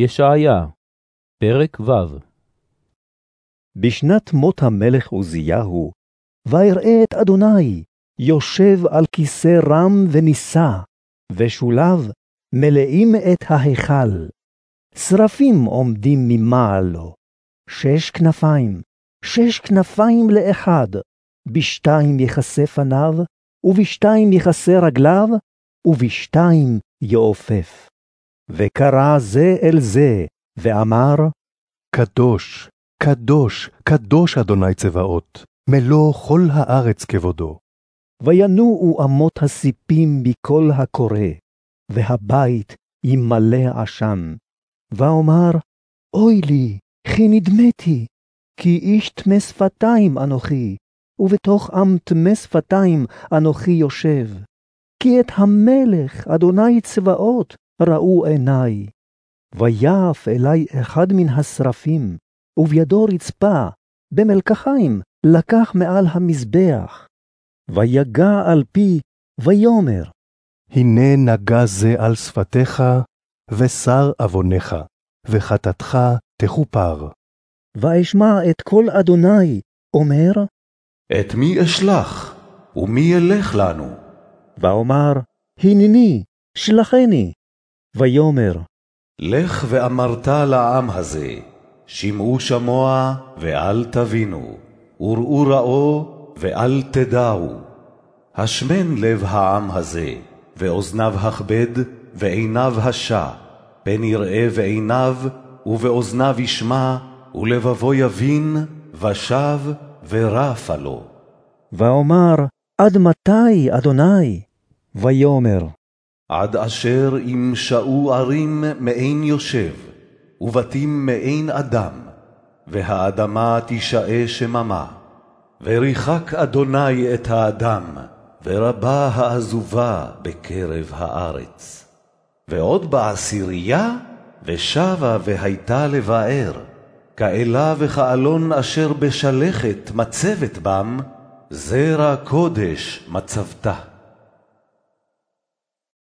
ישעיה, פרק ו' בשנת מות המלך עוזיהו, ויראה את אדוני, יושב על כיסא רם ונישא, ושוליו מלאים את ההיכל. שרפים עומדים ממעל לו, שש כנפיים, שש כנפיים לאחד, בשתיים יכסה פניו, ובשתיים יכסה רגליו, ובשתיים יעופף. וקרא זה אל זה, ואמר, קדוש, קדוש, קדוש אדוני צבאות, מלוא כל הארץ כבודו. וינועו אמות הסיפים בקול הקורא, והבית ימלא עשן. ואומר, אוי לי, כי נדמתי, כי איש טמא שפתיים אנוכי, ובתוך עם טמא שפתיים אנוכי יושב. כי את המלך, אדוני צבאות, ראו עיני. ויף אלי אחד מן השרפים, ובידו רצפה, במלקחיים, לקח מעל המזבח. ויגע על פי, ויאמר, הנה נגע זה על שפתיך, ושר עוונך, וחטאתך תכופר. ואשמע את קול אדוני, אומר, את מי אשלח, ומי ילך לנו? ואומר, הנני, שלחני. ויאמר, לך ואמרת לעם הזה, שמעו שמוע ואל תבינו, וראו ראו ואל תדעו. השמן לב העם הזה, ואוזניו הכבד, ועיניו השע, פן יראה ועיניו, ובאוזניו ישמע, ולבבו יבין, ושב ורפה לו. ואומר, עד מתי, אדוני? ויאמר, עד אשר ימשאו ערים מעין יושב, ובתים מעין אדם, והאדמה תישאה שממה. וריחק אדוני את האדם, ורבה העזובה בקרב הארץ. ועוד בעשירייה, ושבה והייתה לבאר, כאלה וכאלון אשר בשלכת מצבת בם, זרע קודש מצבתה.